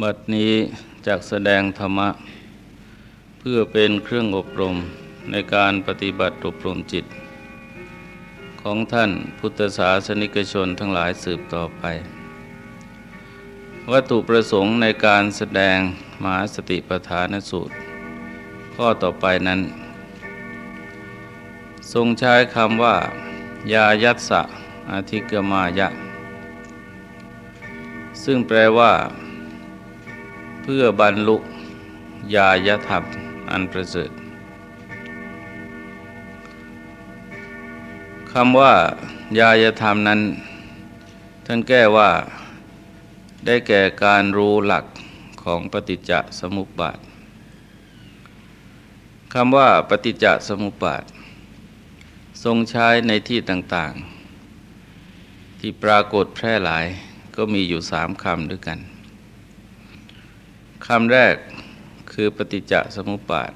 บัดนี้จากแสดงธรรมะ เพื่อเป็นเครื่องอบรมในการปฏิบัติอบรมจิต ของท่านพุทธศาสนิกชนทั้งหลายสืบต่อไป วัตถุประสงค์ในการแสดงมหาสติปัฏฐานสูตร ข้อต่อไปนั้น ทรงใช้คำว่า ยายัตสะอธิกมายะ ซึ่งแปลว่า เพื่อบรรลุญาญธรรมอันประเสริฐคำว่าญาญธรรมนั้น ท่านแก้ว่าได้แก่การรู้หลักของปฏิจจสมุปบาทคำว่าปฏิจจสมุปบาท ทรงใช้ในที่ต่างๆ ที่ปรากฏแพร่หลายก็มีอยู่สามคำด้วยกัน คำแรกคือปฏิจจสมุปบาท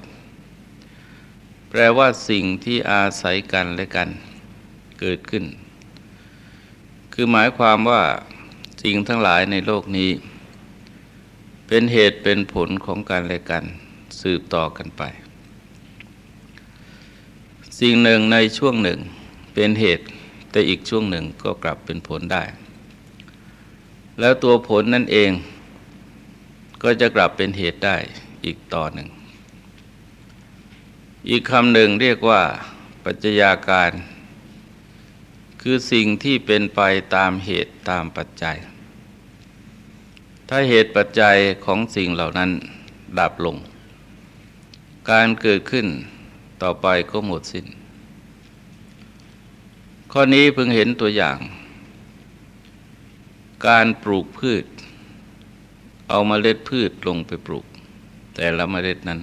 แปลว่าสิ่งที่อาศัยกันและกันเกิดขึ้น คือหมายความว่าสิ่งทั้งหลายในโลกนี้ เป็นเหตุเป็นผลของกันและกัน สืบต่อกันไป สิ่งหนึ่งในช่วงหนึ่งเป็นเหตุแต่อีกช่วงหนึ่งก็กลับเป็นผลได้ แล้วตัวผลนั่นเอง ก็จะกลับเป็นเหตุได้อีกต่อหนึ่ง อีกคำหนึ่งเรียกว่า ปัจจัยาการ คือสิ่งที่เป็นไปตามเหตุตามปัจจัย ถ้าเหตุปัจจัยของสิ่งเหล่านั้นดับลง การเกิดขึ้นต่อไปก็หมดสิน้น ข้อนี้เพิ่งเห็นตัวอย่าง การปลูกพืช เอามาเมล็ดพืชลงไปปลูก แต่ละเมล็ดนั้น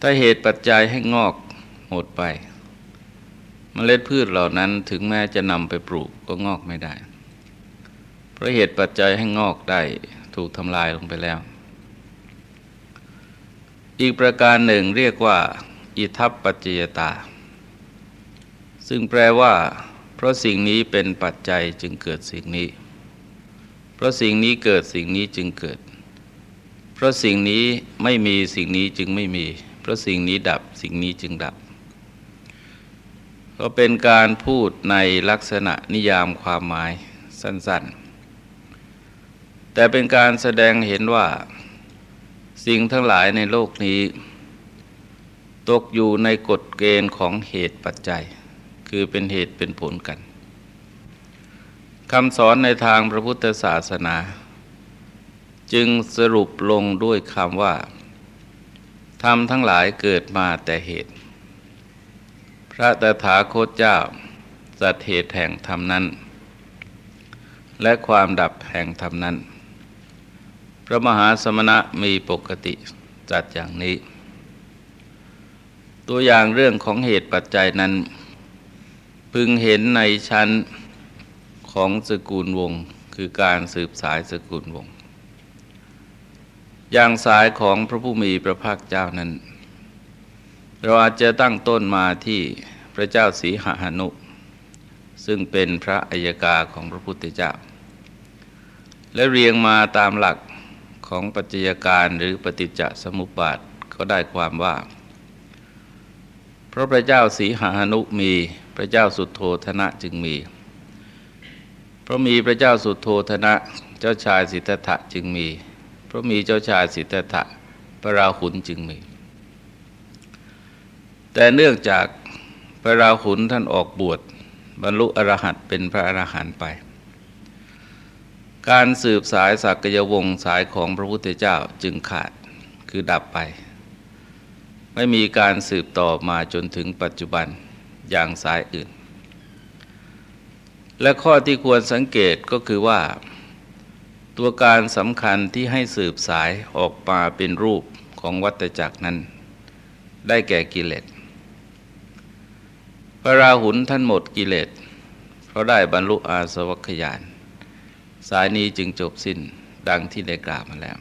ถ้าเหตุปัจจัยให้งอกหมดไปเมล็ดพืชเหล่านั้นถึงแม้จะนำไปปลูกก็งอกไม่ได้ เพราะเหตุปัจจัยให้งอกได้ถูกทำลายลงไปแล้ว อีกประการหนึ่งเรียกว่า อิทัปปัจจยตา ซึ่งแปลว่า เพราะสิ่งนี้เป็นปัจจัยจึงเกิดสิ่งนี้ เพราะสิ่งนี้เกิดสิ่งนี้จึงเกิด เพราะสิ่งนี้ไม่มีสิ่งนี้จึงไม่มี เพราะสิ่งนี้ดับสิ่งนี้จึงดับ ก็เป็นการพูดในลักษณะนิยามความหมายสั้น ๆ แต่เป็นการแสดงเห็นว่า สิ่งทั้งหลายในโลกนี้ ตกอยู่ในกฎเกณฑ์ของเหตุปัจจัย คือเป็นเหตุเป็นผลกัน คำสอนในทางพระพุทธศาสนา จึงสรุปลงด้วยคำว่าธรรมทั้งหลายเกิดมาแต่เหตุ พระตถาคตเจ้าสัตเหตุแห่งธรรมนั้น และความดับแห่งธรรมนั้น พระมหาสมณะมีปกติจัดอย่างนี้ ตัวอย่างเรื่องของเหตุปัจจัยนั้น พึงเห็นในชั้น ของสกุลวงคือการสืบสายสกุลวง อย่างสายของพระผู้มีพระภาคเจ้านั้น เราอาจจะตั้งต้นมาที่พระเจ้าสีหหนุ ซึ่งเป็นพระอัยกาของพระพุทธเจ้า และเรียงมาตามหลักของปัจจัยการหรือปฏิจจสมุปบาทก็ได้ความว่า เพราะพระเจ้าสีหหนุมี พระเจ้าสุดโทธนะจึงมี พราะมีพระเจ้าสุโธธนะ เจ้าชายสิทธัตถะจึงมี เพราะมีเจ้าชายสิทธัตถะพระราหุลจึงมี แต่เนื่องจากพระราหุลท่านออกบวชบรรลุอรหัตเป็นพระอรหันต์ไป การสืบสายสักยวงศ์สายของพระพุทธเจ้าจึงขาดคือดับไป ไม่มีการสืบต่อมาจนถึงปัจจุบันอย่างสายอื่น และข้อที่ควรสังเกตก็คือว่า ตัวการสำคัญที่ให้สืบสายออกมาเป็นรูปของวัตจักรนั้น ได้แก่กิเลสพระราหุลท่านหมดกิเลสเพราะได้บรรลุอาสวัคยาน สายนี้จึงจบสิ้นดังที่ได้กล่าวมาแล้ว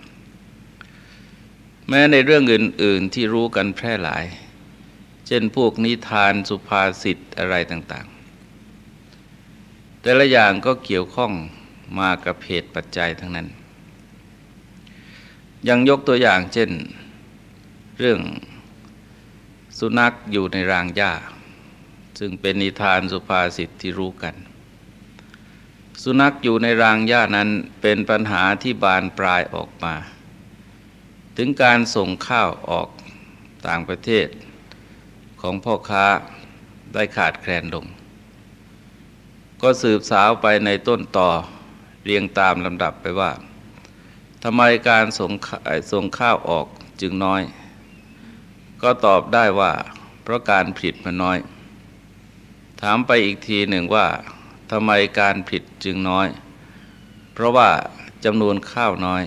แม้ในเรื่องอื่น ๆ ที่รู้กันแพร่หลาย เช่นพวกนิทานสุภาษิตอะไรต่าง แต่ละอย่างก็เกี่ยวข้องมากับเหตุปัจจัยทั้งนั้น ยังยกตัวอย่างเช่น เรื่องสุนัขอยู่ในรางหญ้า ซึ่งเป็นนิทานสุภาษิตที่รู้กัน สุนัขอยู่ในรางหญ้านั้นเป็นปัญหาที่บานปลายออกมา ถึงการส่งข้าวออกต่างประเทศของพ่อค้าได้ขาดแคลนลง ก็สืบสาวไปในต้นต่อเรียงตามลำดับไปว่าทำไมการส่งส่งข้าวออกจึงน้อย ก็ตอบได้ว่า เพราะการผิดมันน้อย ถามไปอีกทีหนึ่งว่าทำไมการผิดจึงน้อย เพราะว่าจำนวนข้าวน้อย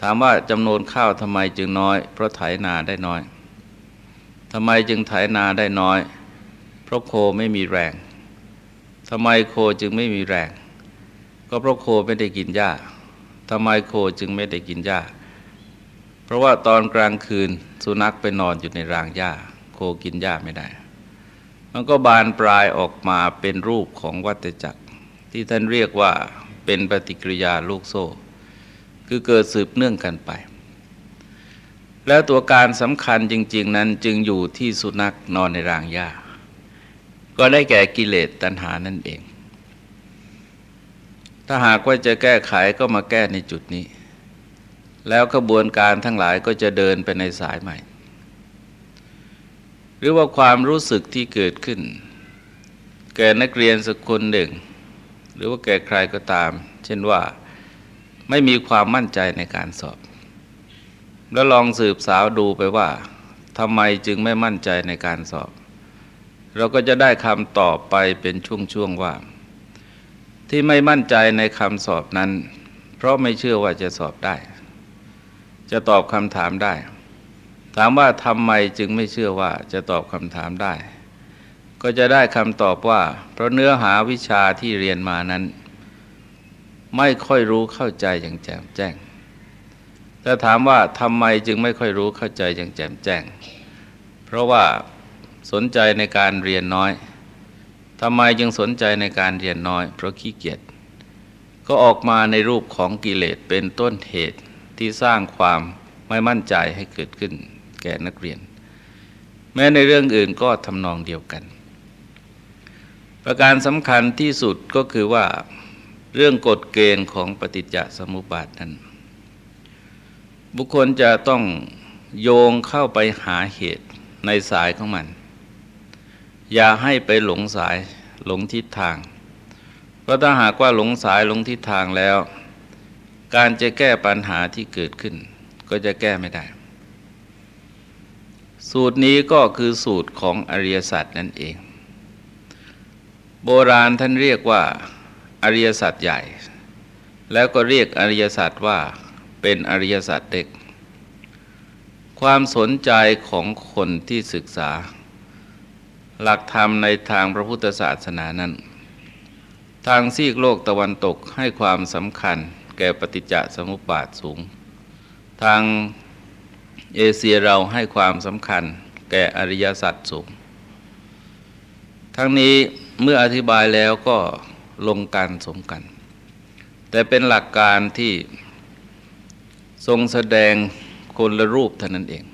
ถามว่าจำนวนข้าวทำไมจึงน้อย เพราะไถนาได้น้อยทำไมจึงไถนาได้น้อย เพราะโคไม่มีแรง ทำไมโคจึงไม่มีแรง ก็เพราะโคไม่ได้กินหญ้าทำไมโคจึงไม่ได้กินหญ้า เพราะว่าตอนกลางคืนสุนัขไปนอนอยู่ในรางหญ้า โคกินหญ้าไม่ได้ มันก็บานปลายออกมาเป็นรูปของวัฏจักร ที่ท่านเรียกว่าเป็นปฏิกิริยาลูกโซ่ คือเกิดสืบเนื่องกันไป แล้วตัวการสำคัญจริง ๆ นั้นจึงอยู่ที่สุนัขนอนในรางหญ้า ก็ได้แก่กิเลสตัณหานั่นเอง ถ้าหากว่าจะแก้ไขก็มาแก้ในจุดนี้ แล้วกระบวนการทั้งหลายก็จะเดินไปในสายใหม่ หรือว่าความรู้สึกที่เกิดขึ้น แก่นักเรียนสักคนหนึ่ง หรือว่าแก่ใครก็ตาม เช่นว่าไม่มีความมั่นใจในการสอบ แล้วลองสืบสาวดูไปว่าทำไมจึงไม่มั่นใจในการสอบ เราก็จะได้คำตอบไปเป็นช่วงๆว่า ที่ไม่มั่นใจในคำสอบนั้น เพราะไม่เชื่อว่าจะสอบได้ จะตอบคำถามได้ ถามว่าทำไมจึงไม่เชื่อว่าจะตอบคำถามได้ ก็จะได้คำตอบว่า เพราะเนื้อหาวิชาที่เรียนมานั้น ไม่ค่อยรู้เข้าใจอย่างแจ่มแจ้งแต่ถามว่าทำไมจึงไม่ค่อยรู้เข้าใจอย่างแจ่มแจ้ง เพราะว่า สนใจในการเรียนน้อยทำไมจึงสนใจในการเรียนน้อย เพราะขี้เกียจก็ออกมาในรูปของกิเลสเป็นต้นเหตุที่สร้างความไม่มั่นใจให้เกิดขึ้นแก่นักเรียน แม้ในเรื่องอื่นก็ทำนองเดียวกัน ประการสำคัญที่สุดก็คือว่าเรื่องกฎเกณฑ์ของปฏิจจสมุปบาทนั้น บุคคลจะต้องโยงเข้าไปหาเหตุในสายของมัน อย่าให้ไปหลงสายหลงทิศทาง เพราะถ้าหากว่าหลงสายหลงทิศทางแล้ว การจะแก้ปัญหาที่เกิดขึ้น ก็จะแก้ไม่ได้ สูตรนี้ก็คือสูตรของอริยสัจนั่นเอง โบราณท่านเรียกว่าอริยสัจใหญ่ แล้วก็เรียกอริยสัจว่าเป็นอริยสัจเด็ก ความสนใจของคนที่ศึกษา หลักธรรมในทางพระพุทธศาสนานั้น ทางซีกโลกตะวันตกให้ความสำคัญแก่ปฏิจจสมุปบาทสูง ทางเอเชียเราให้ความสำคัญแก่อริยสัจสูง ทั้งนี้เมื่ออธิบายแล้วก็ลงการสมกัน แต่เป็นหลักการที่ทรงแสดงคนละรูปเท่านั้นเอง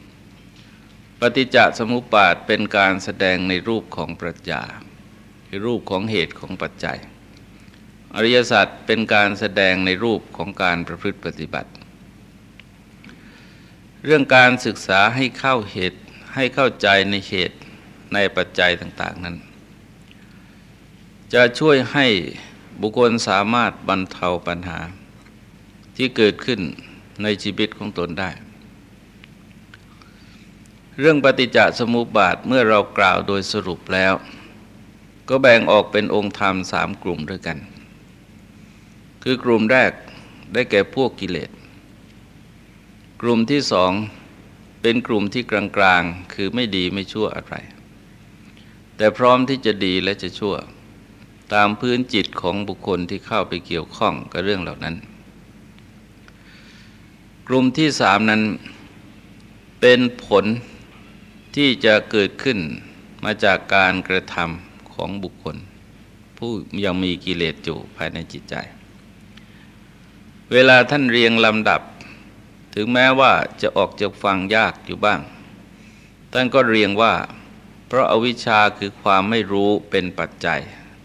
ปฏิจจสมุปบาทเป็นการแสดงในรูปของปรัชญาคือรูปของเหตุของปัจจัย อริยสัจเป็นการแสดงในรูปของการประพฤติปฏิบัติ เรื่องการศึกษาให้เข้าเหตุให้เข้าใจในเหตุในปัจจัยต่าง ๆนั้น จะช่วยให้บุคคลสามารถบรรเทาปัญหาที่เกิดขึ้นในชีวิตของตนได้ เรื่องปฏิจจสมุปบาทเมื่อเรากล่าวโดยสรุปแล้ว ก็แบ่งออกเป็นองค์ธรรมสามกลุ่มด้วยกัน คือกลุ่มแรกได้แก่พวกกิเลส กลุ่มที่สองเป็นกลุ่มที่กลางๆ คือไม่ดีไม่ชั่วอะไร แต่พร้อมที่จะดีและจะชั่ว ตามพื้นจิตของบุคคลที่เข้าไปเกี่ยวข้องกับเรื่องเหล่านั้น กลุ่มที่สามนั้นเป็นผล ที่จะเกิดขึ้นมาจากการกระทำของบุคคล ผู้ยังมีกิเลสอยู่ภายในจิตใจ เวลาท่านเรียงลำดับ ถึงแม้ว่าจะออกจากฟังยากอยู่บ้าง ท่านก็เรียงว่า เพราะอาวิชชาคือความไม่รู้เป็นปัจจัย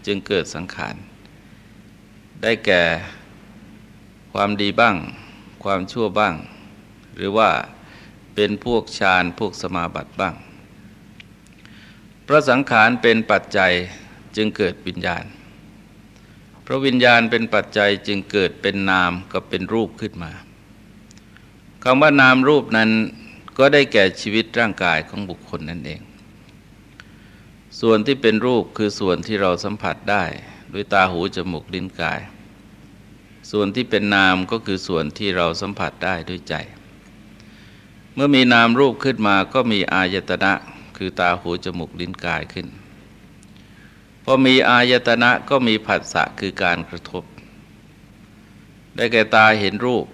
จึงเกิดสังขาร ได้แก่ความดีบ้าง ความชั่วบ้าง หรือว่า เป็นพวกฌานพวกสมาบัติบ้าง พระสังขารเป็นปัจจัยจึงเกิดวิญญาณ พระวิญญาณเป็นปัจจัยจึงเกิดเป็นนามก็เป็นรูปขึ้นมาคำว่านามรูปนั้นก็ได้แก่ชีวิตร่างกายของบุคคลนั่นเอง ส่วนที่เป็นรูปคือส่วนที่เราสัมผัสได้ด้วยตาหูจมูกลิ้นกาย ส่วนที่เป็นนามก็คือส่วนที่เราสัมผัสได้ด้วยใจ เมื่อมีนามรูปขึ้นมาก็มีอายตนะ คือตาหูจมูกลิ้นกายขึ้นพอมีอายตนะก็มีผัสสะคือการกระทบ ได้แก่ตาเห็นรูป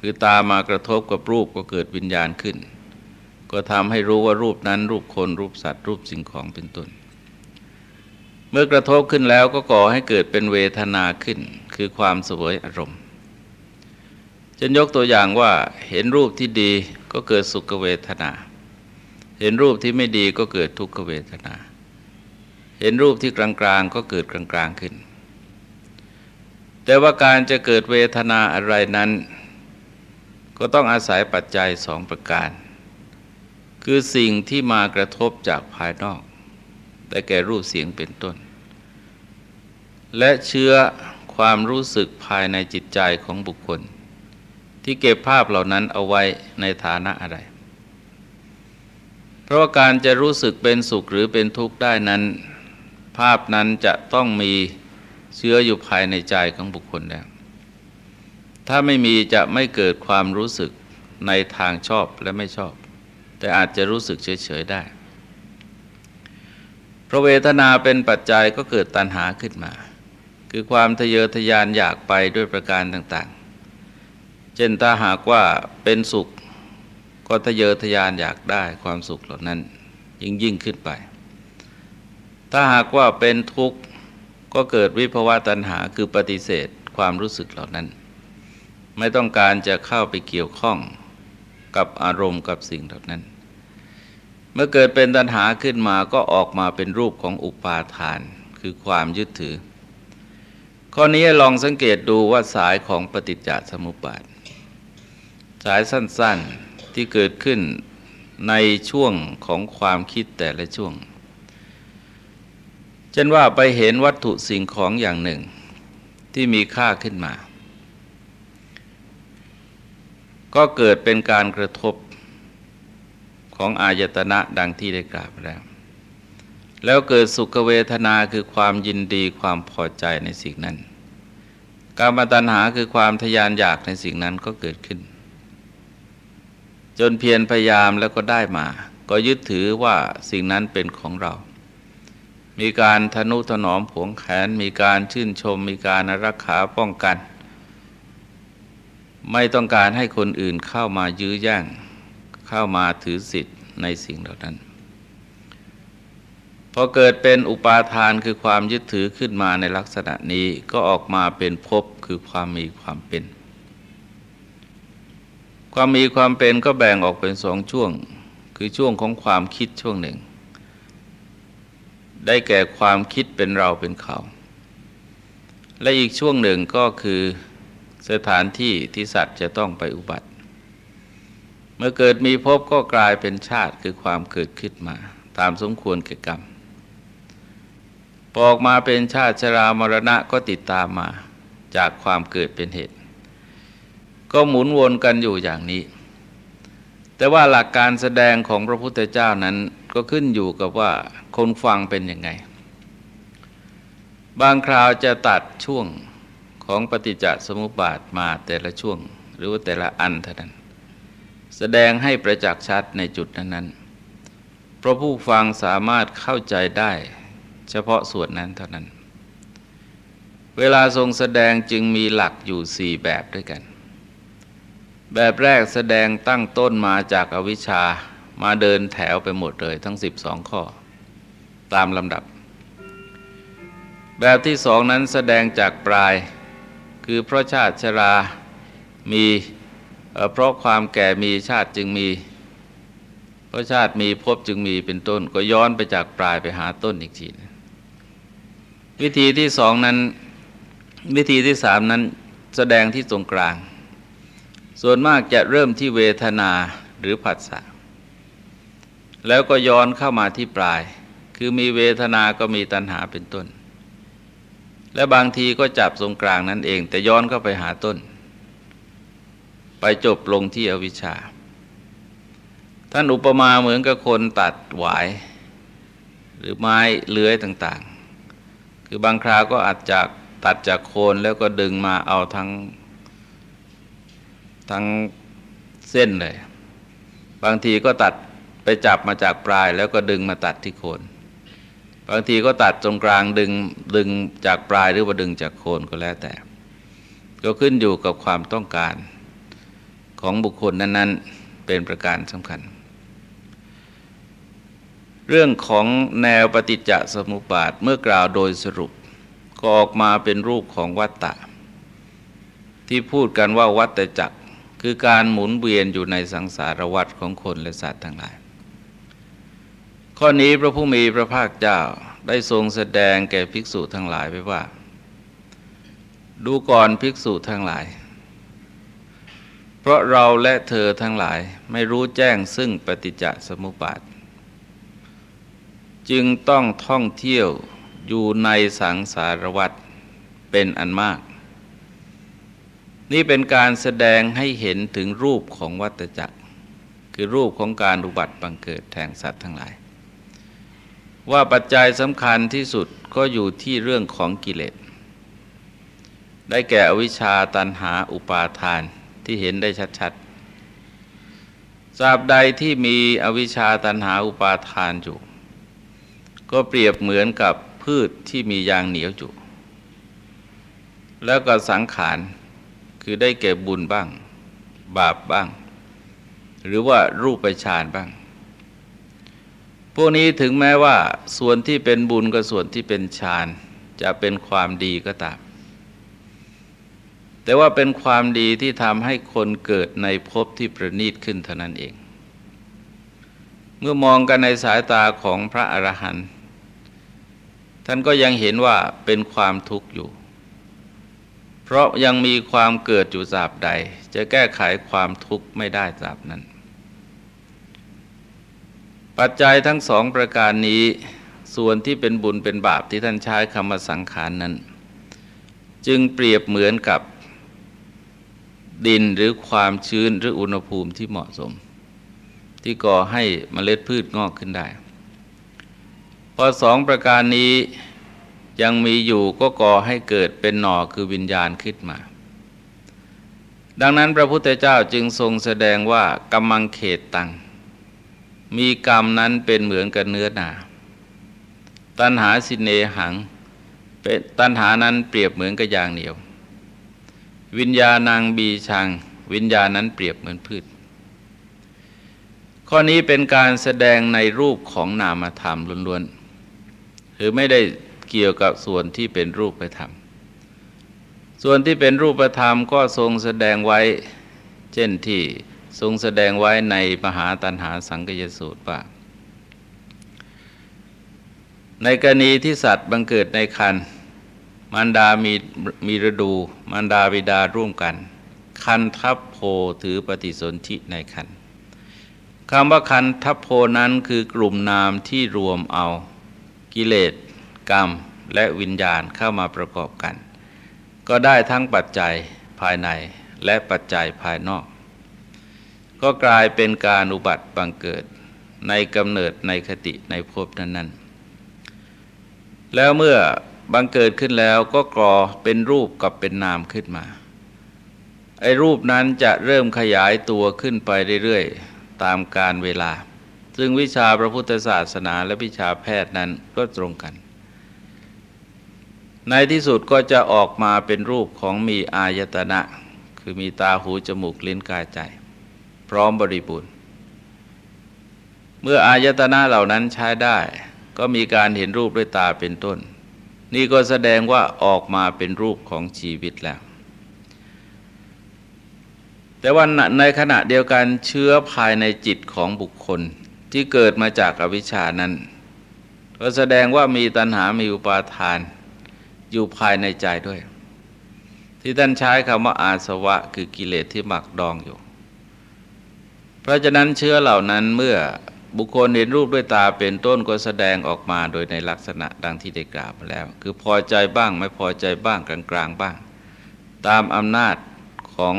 คือตามากระทบกับรูปก็เกิดวิญญาณขึ้น ก็ทำให้รู้ว่ารูปนั้นรูปคนรูปสัตว์รูปสิ่งของเป็นต้น เมื่อกระทบขึ้นแล้วก็ก่อให้เกิดเป็นเวทนาขึ้น คือความสวยอารมณ์ จะยกตัวอย่างว่าเห็นรูปที่ดีก็เกิดสุขเวทนา เห็นรูปที่ไม่ดีก็เกิดทุกขเวทนา เห็นรูปที่กลางๆก็เกิดกลางๆขึ้น แต่ว่าการจะเกิดเวทนาอะไรนั้น ก็ต้องอาศัยปัจจัยสองประการ คือสิ่งที่มากระทบจากภายนอก แต่แก่รูปเสียงเป็นต้น และเชื้อความรู้สึกภายในจิตใจของบุคคล ที่เก็บภาพเหล่านั้นเอาไว้ในฐานะอะไร เพราะาการจะรู้สึกเป็นสุขหรือเป็นทุกข์ได้นั้น ภาพนั้นจะต้องมีเชื้ออยู่ภายในใจของบุคคลแล้ว ถ้าไม่มีจะไม่เกิดความรู้สึกในทางชอบและไม่ชอบ แต่อาจจะรู้สึกเฉยๆได้ เพราะเวทนาเป็นปัจจัยก็เกิดตัณหาขึ้นมา คือความทะเยอทะยานอยากไปด้วยประการต่างๆ เช่นถ้าหากว่าเป็นสุขก็ทะเยอทะยานอยากได้ความสุขเหล่านั้น ยิ่งยิ่งขึ้นไป ถ้าหากว่าเป็นทุกข์ก็เกิดวิภวะตัณหาคือปฏิเสธความรู้สึกเหล่านั้น ไม่ต้องการจะเข้าไปเกี่ยวข้องกับอารมณ์กับสิ่งเหล่านั้น เมื่อเกิดเป็นตัณหาขึ้นมาก็ออกมาเป็นรูปของอุปาทาน คือความยึดถือ ข้อนี้ลองสังเกตดูว่าสายของปฏิจจสมุปบาท สายสั้นๆที่เกิดขึ้นในช่วงของความคิดแต่ละช่วงเช่นว่าไปเห็นวัตถุสิ่งของอย่างหนึ่งที่มีค่าขึ้นมา ก็เกิดเป็นการกระทบของอายตนะดังที่ได้กล่าวแล้ว แล้วเกิดสุขเวทนาคือความยินดีความพอใจในสิ่งนั้น การมาตัญหาคือความทยานอยากในสิ่งนั้นก็เกิดขึ้น จนเพียรพยายามแล้วก็ได้มา ก็ยึดถือว่าสิ่งนั้นเป็นของเรา มีการทนุถนอมผงแขน มีการชื่นชม มีการรักษาป้องกัน ไม่ต้องการให้คนอื่นเข้ามายื้อแย่งเข้ามาถือสิทธิ์ในสิ่งเหล่านั้นพอเกิดเป็นอุปาทานคือความยึดถือขึ้นมาในลักษณะนี้ก็ออกมาเป็นภพคือความมีความเป็น ความมีความเป็นก็แบ่งออกเป็นสองช่วง คือช่วงของความคิดช่วงหนึ่ง ได้แก่ความคิดเป็นเราเป็นเขา และอีกช่วงหนึ่งก็คือสถานที่ที่สัตว์จะต้องไปอุบัติ เมื่อเกิดมีพบก็กลายเป็นชาติคือความเกิดขึ้นมา ตามสมควรแก่กรรมพอออกมาเป็นชาติชรามรณะก็ติดตามมาจากความเกิดเป็นเหตุ ก็หมุนวนกันอยู่อย่างนี้ แต่ว่าหลักการแสดงของพระพุทธเจ้านั้นก็ขึ้นอยู่กับว่าคนฟังเป็นยังไง บางคราวจะตัดช่วงของปฏิจจสมุปบาทมาแต่ละช่วง หรือว่าแต่ละอันเท่านั้น แสดงให้ประจักษ์ชัดในจุดนั้นๆเพราะผู้ฟังสามารถเข้าใจได้เฉพาะส่วนนั้นเท่านั้น เวลาทรงแสดงจึงมีหลักอยู่สี่แบบด้วยกัน แบบแรกแสดงตั้งต้นมาจากอวิชชามาเดินแถวไปหมดเลยทั้งสิบสองข้อ ตามลำดับ แบบที่สองนั้นแสดงจากปลาย คือเพราะชาติชรามีเพราะความแก่มีชาติจึงมี เพราะชาติมีภพจึงมีเป็นต้น ก็ย้อนไปจากปลายไปหาต้นอีกทีวิธีที่สองนั้น วิธีที่สามนั้นแสดงที่ตรงกลาง ส่วนมากจะเริ่มที่เวทนาหรือผัสสะแล้วก็ย้อนเข้ามาที่ปลาย คือมีเวทนาก็มีตัณหาเป็นต้น และบางทีก็จับตรงกลางนั่นเอง แต่ย้อนเข้าไปหาต้น ไปจบลงที่อวิชชา ท่านอุปมาเหมือนกับคนตัดหวาย หรือไม้เลื้อยต่างๆ คือบางคราวก็อาจจะตัดจากโคนแล้วก็ดึงมาเอาทั้ง ทั้งเส้นเลย บางทีก็ตัดไปจับมาจากปลายแล้วก็ดึงมาตัดที่โคน บางทีก็ตัดตรงกลางดึงดึงจากปลายหรือว่าดึงจากโคนก็แล้วแต่ ก็ขึ้นอยู่กับความต้องการของบุคคลนั้น ๆ เป็นประการสำคัญ เรื่องของแนวปฏิจจสมุปบาทเมื่อกล่าวโดยสรุป ก็ออกมาเป็นรูปของวัตตะ ที่พูดกันว่าวัตจักร คือการหมุนเวียนอยู่ในสังสารวัฏของคนและสัตว์ทั้งหลาย ข้อนี้พระผู้มีพระภาคเจ้าได้ทรงแสดงแก่ภิกษุทั้งหลายไว้ว่า ดูก่อนภิกษุทั้งหลาย เพราะเราและเธอทั้งหลายไม่รู้แจ้งซึ่งปฏิจจสมุปบาท จึงต้องท่องเที่ยวอยู่ในสังสารวัฏเป็นอันมาก นี่เป็นการแสดงให้เห็นถึงรูปของวัตจักร คือรูปของการอุบัติบังเกิดแทงสัตว์ทั้งหลาย ว่าปัจจัยสำคัญที่สุดก็อยู่ที่เรื่องของกิเลส ได้แก่อวิชชาตันหาอุปาทานที่เห็นได้ชัดๆทราบใดที่มีอวิชชาตันหาอุปาทานอยู่ ก็เปรียบเหมือนกับพืชที่มียางเหนียวอยู่ แล้วก็สังขาร คือได้เก็บบุญบ้าง บาปบ้าง หรือว่ารูปไปฌานบ้าง พวกนี้ถึงแม้ว่าส่วนที่เป็นบุญกับส่วนที่เป็นฌานจะเป็นความดีก็ตาม แต่ว่าเป็นความดีที่ทำให้คนเกิดในภพที่ประณีตขึ้นเท่านั้นเอง เมื่อมองกันในสายตาของพระอรหันต์ท่านก็ยังเห็นว่าเป็นความทุกข์อยู่ เพราะยังมีความเกิดอยู่สาบใด จะแก้ไขความทุกข์ไม่ได้สาบนั้น ปัจจัยทั้งสองประการนี้ ส่วนที่เป็นบุญเป็นบาปที่ท่านใช้คำว่าสังขารนนั้น จึงเปรียบเหมือนกับดินหรือความชื้นหรืออุณหภูมิที่เหมาะสม ที่ก่อให้เมล็ดพืชงอกขึ้นได้ พอสองประการนี้ ยังมีอยู่ก็ก่อให้เกิดเป็นหน่อคือวิญญาณขึ้นมา ดังนั้นพระพุทธเจ้าจึงทรงแสดงว่ากำมังเขตตัง มีกรรมนั้นเป็นเหมือนกับเนื้อหนา ตันหาสินเนหังเป็นตันหานั้นเปรียบเหมือนกับยางเหนียว วิญญาณังบีชัง วิญญาณนั้นเปรียบเหมือนพืช ข้อนี้เป็นการแสดงในรูปของนามธรรมล้วนๆคือไม่ได้ เกี่ยวกับส่วนที่เป็นรูปธรรม ส่วนที่เป็นรูปธรรมก็ทรงแสดงไว้ เช่นที่ทรงแสดงไว้ในมหาตันหาสังกยสูตรว่าในกรณีที่สัตว์บังเกิดในคันมารดามีมีฤดู มารดาบิดาร่วมกัน คันทัพโพถือปฏิสนธิในคันคำว่าคันทัพโพนั้นคือกลุ่มนามที่รวมเอากิเลส กรรมและวิญญาณเข้ามาประกอบกัน ก็ได้ทั้งปัจจัยภายในและปัจจัยภายนอก ก็กลายเป็นการอุบัติบังเกิดในกำเนิดในคติในภพนั้นๆ แล้วเมื่อบังเกิดขึ้นแล้วก็กรอเป็นรูปกับเป็นนามขึ้นมา ไอ้รูปนั้นจะเริ่มขยายตัวขึ้นไปเรื่อยๆ ตามการเวลา ซึ่งวิชาพระพุทธศาสนาและวิชาแพทย์นั้นก็ตรงกัน ในที่สุดก็จะออกมาเป็นรูปของมีอายตนะ คือมีตาหูจมูกลิ้นกายใจ พร้อมบริบูรณ์ เมื่ออายตนะเหล่านั้นใช้ได้ ก็มีการเห็นรูปด้วยตาเป็นต้น นี่ก็แสดงว่าออกมาเป็นรูปของชีวิตแล้ว แต่ว่าในขณะเดียวกันเชื้อภายในจิตของบุคคลที่เกิดมาจากอวิชชานั้น ก็แสดงว่ามีตัณหามีอุปาทาน อยู่ภายในใจด้วย ที่ท่านใช้คำว่าอาสวะคือกิเลสที่หมักดองอยู่ เพราะฉะนั้นเชื้อเหล่านั้นเมื่อบุคคลเห็นรูปด้วยตาเป็นต้นก็แสดงออกมาโดยในลักษณะดังที่ได้กล่าวมาแล้ว คือพอใจบ้างไม่พอใจบ้างกลางๆบ้าง ตามอำนาจของ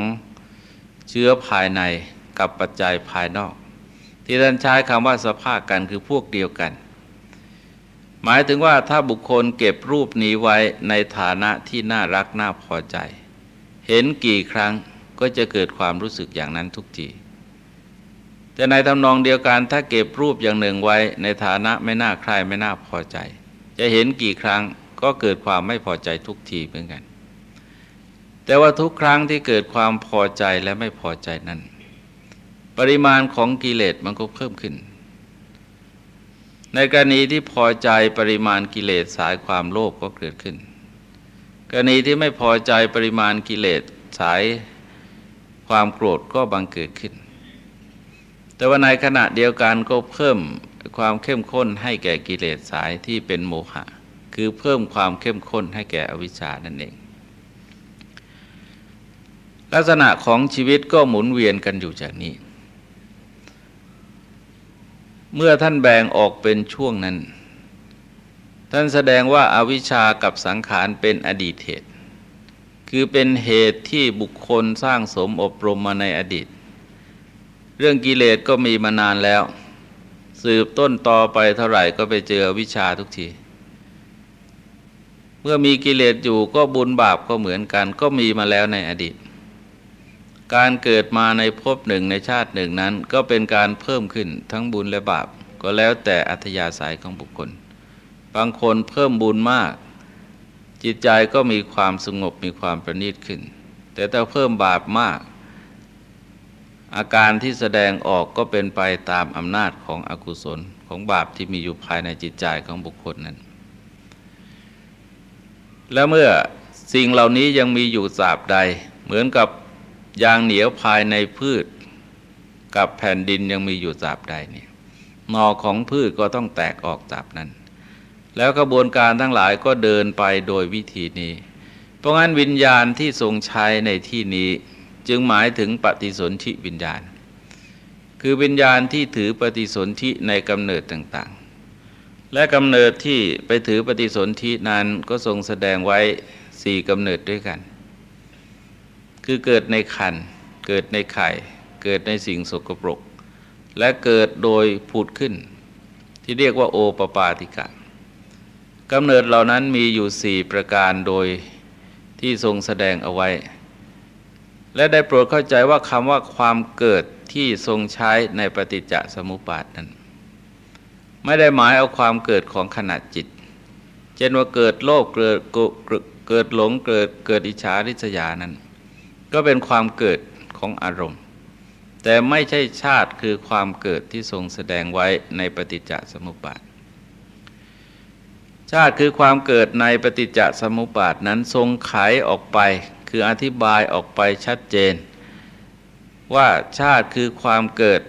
เชื้อภายในกับปัจจัยภายนอก ที่ท่านใช้คำว่าสภาพกันคือพวกเดียวกัน หมายถึงว่าถ้าบุคคลเก็บรูปนี้ไว้ในฐานะที่น่ารักน่าพอใจ เห็นกี่ครั้งก็จะเกิดความรู้สึกอย่างนั้นทุกทีแต่ในทำนองเดียวกันถ้าเก็บรูปอย่างหนึ่งไว้ในฐานะไม่น่าใครไม่น่าพอใจ จะเห็นกี่ครั้งก็เกิดความไม่พอใจทุกทีเหมือนกัน แต่ว่าทุกครั้งที่เกิดความพอใจและไม่พอใจนั้น ปริมาณของกิเลสมันก็เพิ่มขึ้น ในกรณีที่พอใจปริมาณกิเลสสายความโลภก็เกิดขึ้น กรณีที่ไม่พอใจปริมาณกิเลสสายความโกรธก็บังเกิดขึ้น แต่ว่าในขณะเดียวกันก็เพิ่มความเข้มข้นให้แก่กิเลสสายที่เป็นโมหะ คือเพิ่มความเข้มข้นให้แก่อวิชชานั่นเอง ลักษณะของชีวิตก็หมุนเวียนกันอยู่จากนี้ เมื่อท่านแบ่งออกเป็นช่วงนั้น ท่านแสดงว่าอาวิชชากับสังขารเป็นอดีตเหตุ คือเป็นเหตุที่บุคคลสร้างสมอบรมมาในอดีต เรื่องกิเลสก็มีมานานแล้ว สืบต้นต่อไปเท่าไหร่ก็ไปเจอวิชาทุกที เมื่อมีกิเลสอยู่ก็บุญบาปก็เหมือนกัน ก็มีมาแล้วในอดีต การเกิดมาในภพหนึ่งในชาติหนึ่งนั้น ก็เป็นการเพิ่มขึ้นทั้งบุญและบาป ก็แล้วแต่อัธยาศัยของบุคคล บางคนเพิ่มบุญมาก จิตใจก็มีความสงบมีความประณีตขึ้น แต่ถ้าเพิ่มบาปมาก อาการที่แสดงออกก็เป็นไปตามอำนาจของอกุศลของบาปที่มีอยู่ภายในจิตใจของบุคคลนั้น และเมื่อสิ่งเหล่านี้ยังมีอยู่สาบใด เหมือนกับ ยางเหนียวภายในพืชกับแผ่นดินยังมีอยู่สาบใดเนี่ยนอของพืชก็ต้องแตกออกจากนั้น แล้วกระบวนการทั้งหลายก็เดินไปโดยวิธีนี้ เพราะงั้นวิญญาณที่ทรงใช้ในที่นี้จึงหมายถึงปฏิสนธิวิญญาณ คือวิญญาณที่ถือปฏิสนธิในกำเนิดต่างๆ และกำเนิดที่ไปถือปฏิสนธินั้นก็ทรงแสดงไว้สี่กำเนิดด้วยกัน คือเกิดในคันเกิดในไข่ เกิดในสิ่งสกปรก และเกิดโดยผุดขึ้น ที่เรียกว่าโอปปาติกะกำเนิดเหล่านั้นมีอยู่สี่ประการโดยที่ทรงแสดงเอาไว้ และได้โปรดเข้าใจว่าคำว่าความเกิดที่ทรงใช้ในปฏิจจสมุปบาทนั้น ไม่ได้หมายเอาความเกิดของขนาดจิต เช่นว่าเกิดโลภเกิดเกิดหลงเกิดเกิดอิจฉาริษยานั้น ก็เป็นความเกิดของอารมณ์ แต่ไม่ใช่ชาติคือความเกิดที่ทรงแสดงไว้ในปฏิจจสมุปบาท ชาติคือความเกิดในปฏิจจสมุปบาทนั้นทรงไขออกไปคืออธิบายออกไปชัดเจน ว่าชาติคือความเกิด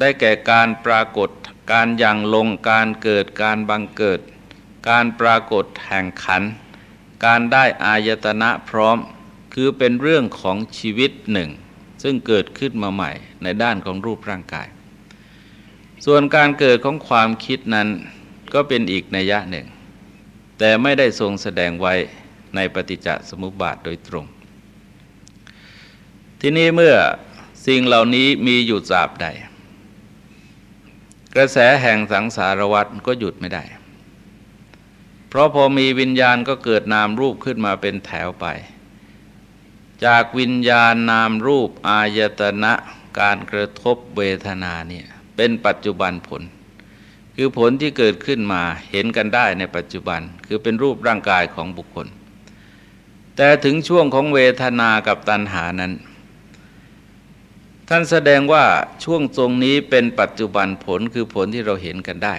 ได้แก่การปรากฏการยังลงการเกิดการบังเกิด การปรากฏแห่งขัน การได้อายตนะพร้อม คือเป็นเรื่องของชีวิตหนึ่ง ซึ่งเกิดขึ้นมาใหม่ในด้านของรูปร่างกาย ส่วนการเกิดของความคิดนั้นก็เป็นอีกนัยยะหนึ่ง แต่ไม่ได้ทรงแสดงไว้ในปฏิจจสมุปบาทโดยตรง ทีนี้เมื่อสิ่งเหล่านี้มีอยู่จาบใด กระแสแห่งสังสารวัฏก็หยุดไม่ได้ เพราะพอมีวิญญาณก็เกิดนามรูปขึ้นมาเป็นแถวไป จากวิญญาณนามรูปอายตนะการกระทบเวทนาเนี่ยเป็นปัจจุบันผล คือผลที่เกิดขึ้นมาเห็นกันได้ในปัจจุบัน คือเป็นรูปร่างกายของบุคคล แต่ถึงช่วงของเวทนากับตัณหานั้น ท่านแสดงว่าช่วงตรงนี้เป็นปัจจุบันผลคือผลที่เราเห็นกันได้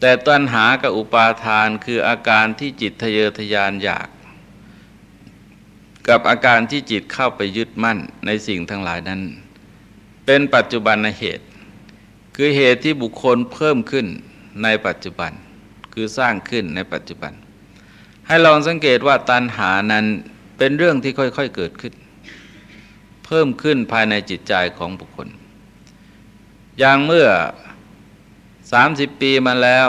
แต่ตัณหากับอุปาทานคืออาการที่จิตทะเยอทะยานอยาก กับอาการที่จิตเข้าไปยึดมั่นในสิ่งทั้งหลายนั้น เป็นปัจจุบันเหตุ คือเหตุที่บุคคลเพิ่มขึ้นในปัจจุบัน คือสร้างขึ้นในปัจจุบัน ให้ลองสังเกตว่าตัณหานั้นเป็นเรื่องที่ค่อยๆเกิดขึ้น เพิ่มขึ้นภายในจิตใจของบุคคล อย่างเมื่อ 30 ปีมาแล้ว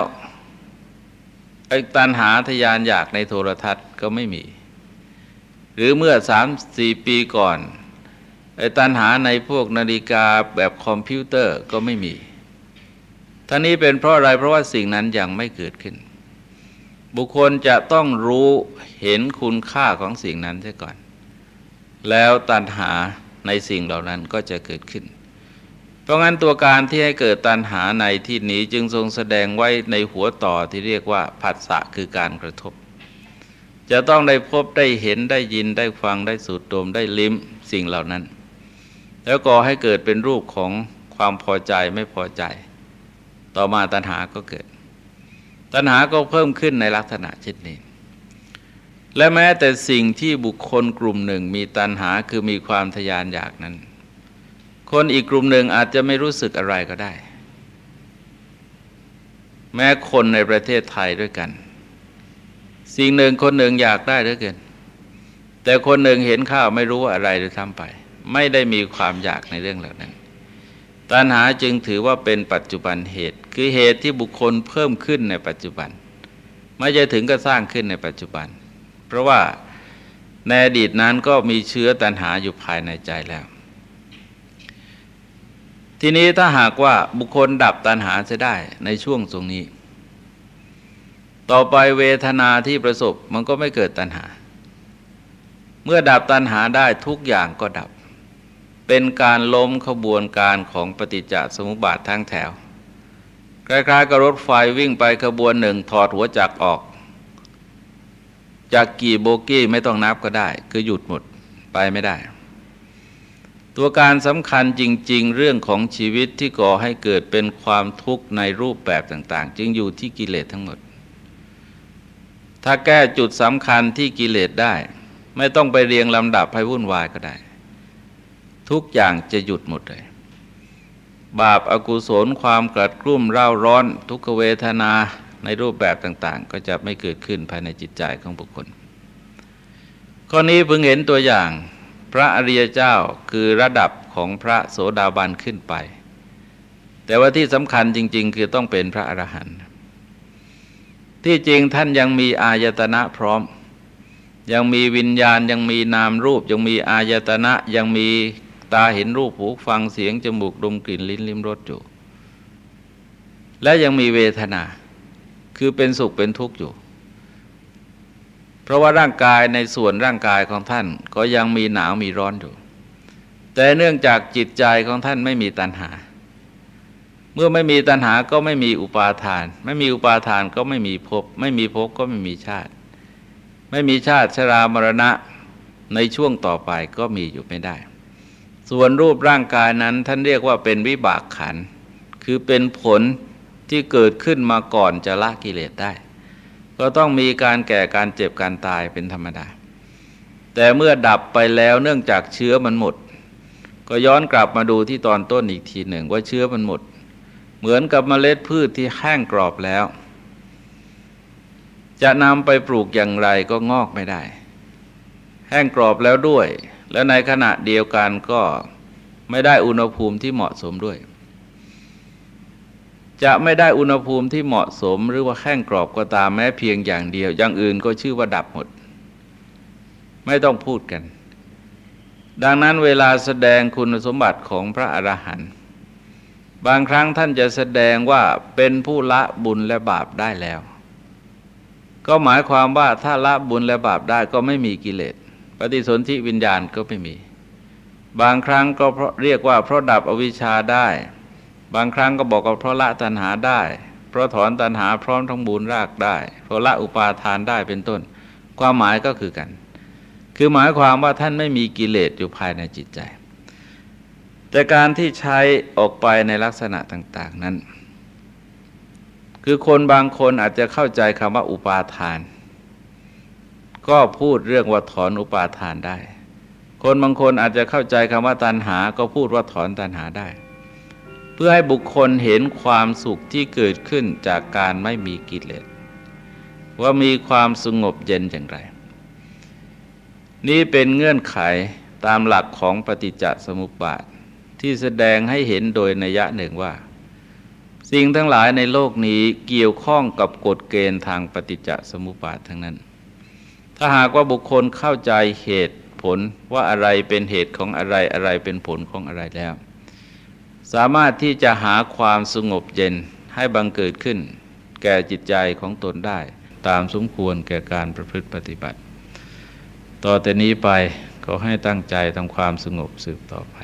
ไอ้ตันหาทยานอยากในโทรทัศน์ก็ไม่มี หรือเมื่อสามสี่ปีก่อนไอ้ตันหาในพวกนาฬิกาแบบคอมพิวเตอร์ก็ไม่มีท่านี้เป็นเพราะอะไรเพราะว่าสิ่งนั้นยังไม่เกิดขึ้น บุคคลจะต้องรู้เห็นคุณค่าของสิ่งนั้นเสียก่อน แล้วตันหาในสิ่งเหล่านั้นก็จะเกิดขึ้น เพราะงั้นตัวการที่ให้เกิดตัณหาในที่นี้จึงทรงแสดงไว้ในหัวต่อที่เรียกว่าผัสสะคือการกระทบ จะต้องได้พบได้เห็นได้ยินได้ฟังได้สูดดมได้ลิ้มสิ่งเหล่านั้น แล้วก็ให้เกิดเป็นรูปของความพอใจไม่พอใจ ต่อมาตัณหาก็เกิด ตัณหาก็เพิ่มขึ้นในลักษณะเช่นนี้ และแม้แต่สิ่งที่บุคคลกลุ่มหนึ่งมีตัณหาคือมีความทยานอยากนั้น คนอีกกลุ่มหนึ่งอาจจะไม่รู้สึกอะไรก็ได้ แม้คนในประเทศไทยด้วยกัน สิ่งหนึ่งคนหนึ่งอยากได้เหลือเกิน แต่คนหนึ่งเห็นข้าวไม่รู้อะไรหรือทำไป ไม่ได้มีความอยากในเรื่องเหล่านั้น ตัณหาจึงถือว่าเป็นปัจจุบันเหตุ คือเหตุที่บุคคลเพิ่มขึ้นในปัจจุบัน ไม่จะถึงก็สร้างขึ้นในปัจจุบัน เพราะว่าในอดีตนั้นก็มีเชื้อตัณหาอยู่ภายในใจแล้ว ทีนี้ถ้าหากว่าบุคคลดับตัณหาจะได้ในช่วงตรงนี้ ต่อไปเวทนาที่ประสบมันก็ไม่เกิดตัณหา เมื่อดับตัณหาได้ทุกอย่างก็ดับ เป็นการล้มขบวนการของปฏิจจสมุปบาททั้งแถวคล้ายๆกับรถไฟวิ่งไปขบวนหนึ่งถอดหัวจักรออก จากกี่โบกี้ไม่ต้องนับก็ได้ คือหยุดหมดไปไม่ได้ ตัวการสำคัญจริง ๆ เรื่องของชีวิตที่ก่อให้เกิดเป็นความทุกข์ในรูปแบบต่าง ๆ จึงอยู่ที่กิเลสทั้งหมด ถ้าแก้จุดสำคัญที่กิเลสได้ ไม่ต้องไปเรียงลำดับให้วุ่นวายก็ได้ ทุกอย่างจะหยุดหมดเลย บาปอากุศลความกลัดกลุ้มเร่าร้อน ทุกขเวทนาในรูปแบบต่าง ๆ ก็จะไม่เกิดขึ้นภายในจิตใจของบุคคล ข้อนี้เพิ่งเห็นตัวอย่างพระอริยเจ้าคือระดับของพระโสดาบันขึ้นไป แต่ว่าที่สำคัญจริง ๆ คือต้องเป็นพระอรหันต์ ที่จริงท่านยังมีอายตนะพร้อม ยังมีวิญญาณยังมีนามรูป ยังมีอายตนะยังมีตาเห็นรูปหูฟังเสียงจมูกดมกลิ่นลิ้นลิ้มรสอยู่ และยังมีเวทนา คือเป็นสุขเป็นทุกข์อยู่ เพราะว่าร่างกายในส่วนร่างกายของท่านก็ยังมีหนาวมีร้อนอยู่ แต่เนื่องจากจิตใจของท่านไม่มีตัณหา มื่อไม่มีตัณหาก็ไม่มีอุปาทาน ไม่มีอุปาทานก็ไม่มีภพ ไม่มีภพก็ไม่มีชาติ ไม่มีชาติชรามรณะในช่วงต่อไปก็มีอยู่ไม่ได้ ส่วนรูปร่างกายนั้นท่านเรียกว่าเป็นวิบากขัน คือเป็นผลที่เกิดขึ้นมาก่อนจะละกิเลสได้ ก็ต้องมีการแก่การเจ็บการตายเป็นธรรมดา แต่เมื่อดับไปแล้วเนื่องจากเชื้อมันหมด ก็ย้อนกลับมาดูที่ตอนต้นอีกทีหนึ่งว่าเชื้อมันหมด เหมือนกับเมล็ดพืชที่แห้งกรอบแล้ว จะนำไปปลูกอย่างไรก็งอกไม่ได้ แห้งกรอบแล้วด้วย และในขณะเดียวกันก็ไม่ได้อุณหภูมิที่เหมาะสมด้วย จะไม่ได้อุณหภูมิที่เหมาะสมหรือว่าแห้งกรอบก็ตามแม้เพียงอย่างเดียว อย่างอื่นก็ชื่อว่าดับหมด ไม่ต้องพูดกัน ดังนั้นเวลาแสดงคุณสมบัติของพระอรหันต์ บางครั้งท่านจะแสดงว่าเป็นผู้ละบุญและบาปได้แล้ว ก็หมายความว่าถ้าละบุญและบาปได้ก็ไม่มีกิเลส ปฏิสนธิวิญญาณก็ไม่มี บางครั้งก็เพราะเรียกว่าเพราะดับอวิชชาได้ บางครั้งก็บอกว่าเพราะละตัณหาได้ เพราะถอนตัณหาพร้อมทั้งบูญรากได้ เพราะละอุปาทานได้เป็นต้น ความหมายก็คือกัน คือหมายความว่าท่านไม่มีกิเลสอยู่ภายในจิตใจ แต่การที่ใช้ออกไปในลักษณะต่าง ๆ นั้น คือคนบางคนอาจจะเข้าใจคำว่าอุปาทาน ก็พูดเรื่องว่าถอนอุปาทานได้ คนบางคนอาจจะเข้าใจคำว่าตัณหา ก็พูดว่าถอนตัณหาได้ เพื่อให้บุคคลเห็นความสุขที่เกิดขึ้นจากการไม่มีกิเลสว่ามีความสงบเย็นอย่างไร นี่เป็นเงื่อนไขตามหลักของปฏิจจสมุปบาท ที่แสดงให้เห็นโดยนัยะหนึ่งว่า สิ่งทั้งหลายในโลกนี้เกี่ยวข้องกับกฎเกณฑ์ทางปฏิจจสมุปบาททั้งนั้น ถ้าหากว่าบุคคลเข้าใจเหตุผลว่าอะไรเป็นเหตุของอะไรอะไรเป็นผลของอะไรแล้ว สามารถที่จะหาความสงบเย็นให้บังเกิดขึ้น แก่จิตใจของตนได้ ตามสมควรแก่การประพฤติปฏิบัติ ต่อแต่นี้ไปก็ให้ตั้งใจทำความสงบสืบต่อไป